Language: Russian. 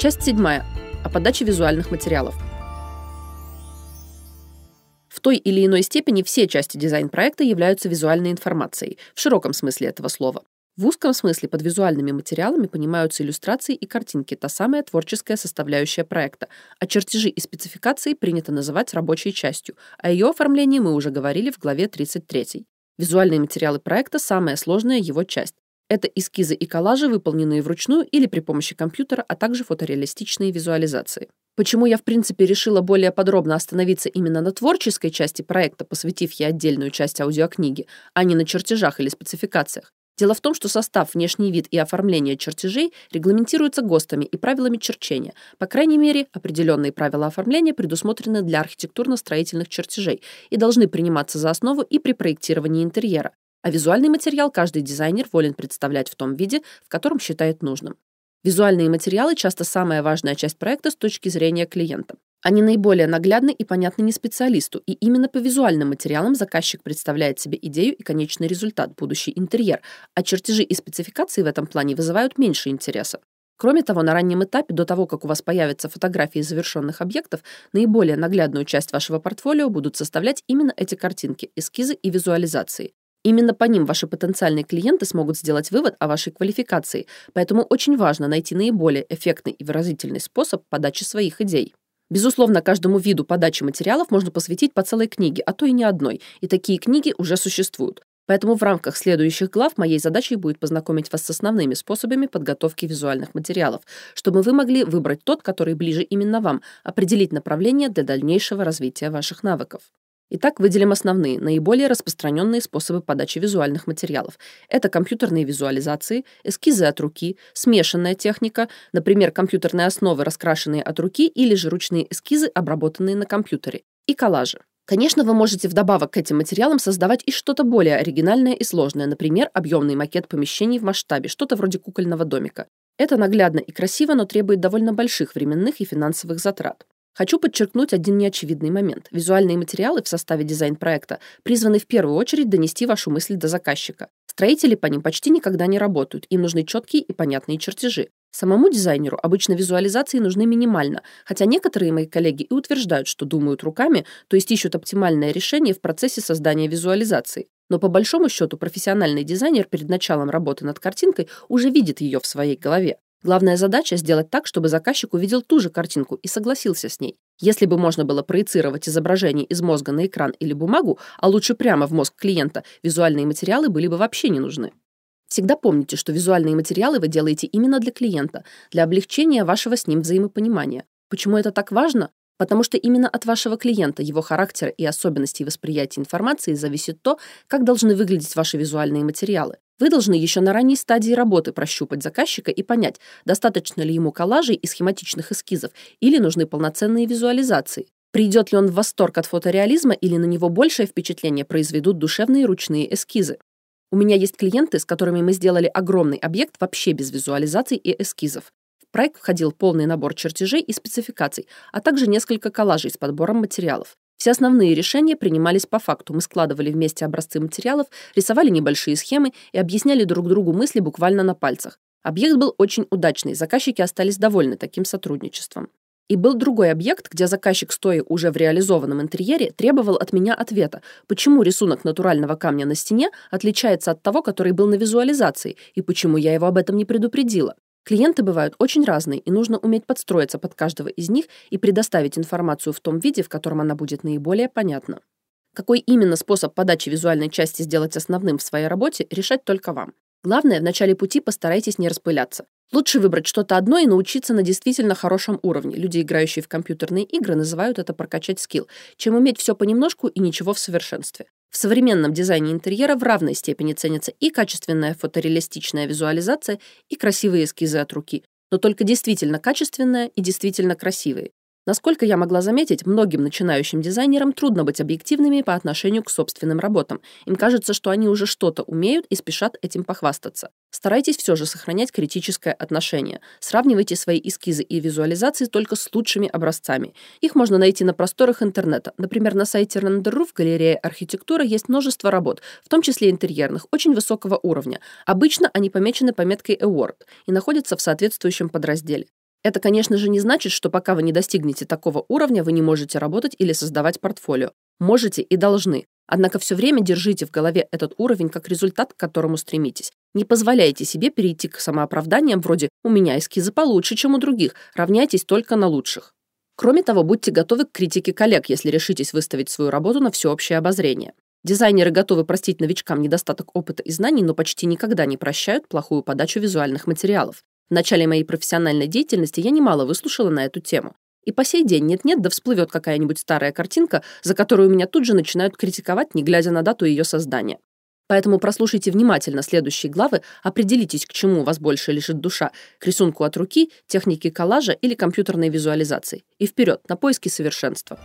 Часть седьмая. О подаче визуальных материалов. В той или иной степени все части дизайн-проекта являются визуальной информацией, в широком смысле этого слова. В узком смысле под визуальными материалами понимаются иллюстрации и картинки, та самая творческая составляющая проекта, а чертежи и спецификации принято называть рабочей частью, о ее оформлении мы уже говорили в главе 33. Визуальные материалы проекта – самая сложная его часть. Это эскизы и коллажи, выполненные вручную или при помощи компьютера, а также фотореалистичные визуализации. Почему я, в принципе, решила более подробно остановиться именно на творческой части проекта, посвятив ей отдельную часть аудиокниги, а не на чертежах или спецификациях? Дело в том, что состав, внешний вид и оформление чертежей регламентируются ГОСТами и правилами черчения. По крайней мере, определенные правила оформления предусмотрены для архитектурно-строительных чертежей и должны приниматься за основу и при проектировании интерьера а визуальный материал каждый дизайнер волен представлять в том виде, в котором считает нужным. Визуальные материалы часто самая важная часть проекта с точки зрения клиента. Они наиболее наглядны и понятны не специалисту, и именно по визуальным материалам заказчик представляет себе идею и конечный результат, будущий интерьер, а чертежи и спецификации в этом плане вызывают меньше интереса. Кроме того, на раннем этапе, до того, как у вас появятся фотографии завершенных объектов, наиболее наглядную часть вашего портфолио будут составлять именно эти картинки, эскизы и визуализации. Именно по ним ваши потенциальные клиенты смогут сделать вывод о вашей квалификации, поэтому очень важно найти наиболее эффектный и выразительный способ подачи своих идей. Безусловно, каждому виду подачи материалов можно посвятить по целой книге, а то и не одной, и такие книги уже существуют. Поэтому в рамках следующих глав моей задачей будет познакомить вас с основными способами подготовки визуальных материалов, чтобы вы могли выбрать тот, который ближе именно вам, определить направление для дальнейшего развития ваших навыков. Итак, выделим основные, наиболее распространенные способы подачи визуальных материалов. Это компьютерные визуализации, эскизы от руки, смешанная техника, например, компьютерные основы, раскрашенные от руки, или же ручные эскизы, обработанные на компьютере, и коллажи. Конечно, вы можете вдобавок к этим материалам создавать и что-то более оригинальное и сложное, например, объемный макет помещений в масштабе, что-то вроде кукольного домика. Это наглядно и красиво, но требует довольно больших временных и финансовых затрат. Хочу подчеркнуть один неочевидный момент. Визуальные материалы в составе дизайн-проекта призваны в первую очередь донести вашу мысль до заказчика. Строители по ним почти никогда не работают, им нужны четкие и понятные чертежи. Самому дизайнеру обычно визуализации нужны минимально, хотя некоторые мои коллеги и утверждают, что думают руками, то есть ищут оптимальное решение в процессе создания визуализации. Но по большому счету профессиональный дизайнер перед началом работы над картинкой уже видит ее в своей голове. Главная задача — сделать так, чтобы заказчик увидел ту же картинку и согласился с ней. Если бы можно было проецировать изображение из мозга на экран или бумагу, а лучше прямо в мозг клиента, визуальные материалы были бы вообще не нужны. Всегда помните, что визуальные материалы вы делаете именно для клиента, для облегчения вашего с ним взаимопонимания. Почему это так важно? Потому что именно от вашего клиента, его характера и особенностей восприятия информации зависит то, как должны выглядеть ваши визуальные материалы. Вы должны еще на ранней стадии работы прощупать заказчика и понять, достаточно ли ему коллажей и схематичных эскизов или нужны полноценные визуализации. Придет ли он в восторг от фотореализма или на него большее впечатление произведут душевные ручные эскизы. У меня есть клиенты, с которыми мы сделали огромный объект вообще без визуализаций и эскизов. В проект входил полный набор чертежей и спецификаций, а также несколько коллажей с подбором материалов. Все основные решения принимались по факту. Мы складывали вместе образцы материалов, рисовали небольшие схемы и объясняли друг другу мысли буквально на пальцах. Объект был очень удачный, заказчики остались довольны таким сотрудничеством. И был другой объект, где заказчик, стоя уже в реализованном интерьере, требовал от меня ответа, почему рисунок натурального камня на стене отличается от того, который был на визуализации, и почему я его об этом не предупредила. Клиенты бывают очень разные, и нужно уметь подстроиться под каждого из них и предоставить информацию в том виде, в котором она будет наиболее понятна. Какой именно способ подачи визуальной части сделать основным в своей работе, решать только вам. Главное, в начале пути постарайтесь не распыляться. Лучше выбрать что-то одно и научиться на действительно хорошем уровне. Люди, играющие в компьютерные игры, называют это прокачать скилл, чем уметь все понемножку и ничего в совершенстве. В современном дизайне интерьера в равной степени ценится и качественная фотореалистичная визуализация, и красивые эскизы от руки, но только действительно качественная и действительно красивые. Насколько я могла заметить, многим начинающим дизайнерам трудно быть объективными по отношению к собственным работам. Им кажется, что они уже что-то умеют и спешат этим похвастаться. Старайтесь все же сохранять критическое отношение. Сравнивайте свои эскизы и визуализации только с лучшими образцами. Их можно найти на просторах интернета. Например, на сайте Render.ru в галерее архитектура есть множество работ, в том числе интерьерных, очень высокого уровня. Обычно они помечены пометкой Award и находятся в соответствующем подразделе. Это, конечно же, не значит, что пока вы не достигнете такого уровня, вы не можете работать или создавать портфолио. Можете и должны. Однако все время держите в голове этот уровень как результат, к которому стремитесь. Не позволяйте себе перейти к самооправданиям вроде «у меня эскизы получше, чем у других», равняйтесь только на лучших. Кроме того, будьте готовы к критике коллег, если решитесь выставить свою работу на всеобщее обозрение. Дизайнеры готовы простить новичкам недостаток опыта и знаний, но почти никогда не прощают плохую подачу визуальных материалов. В начале моей профессиональной деятельности я немало выслушала на эту тему. И по сей день нет-нет, да всплывет какая-нибудь старая картинка, за которую меня тут же начинают критиковать, не глядя на дату ее создания. Поэтому прослушайте внимательно следующие главы, определитесь, к чему вас больше лежит душа, к рисунку от руки, технике коллажа или компьютерной визуализации. И вперед, на поиски совершенства.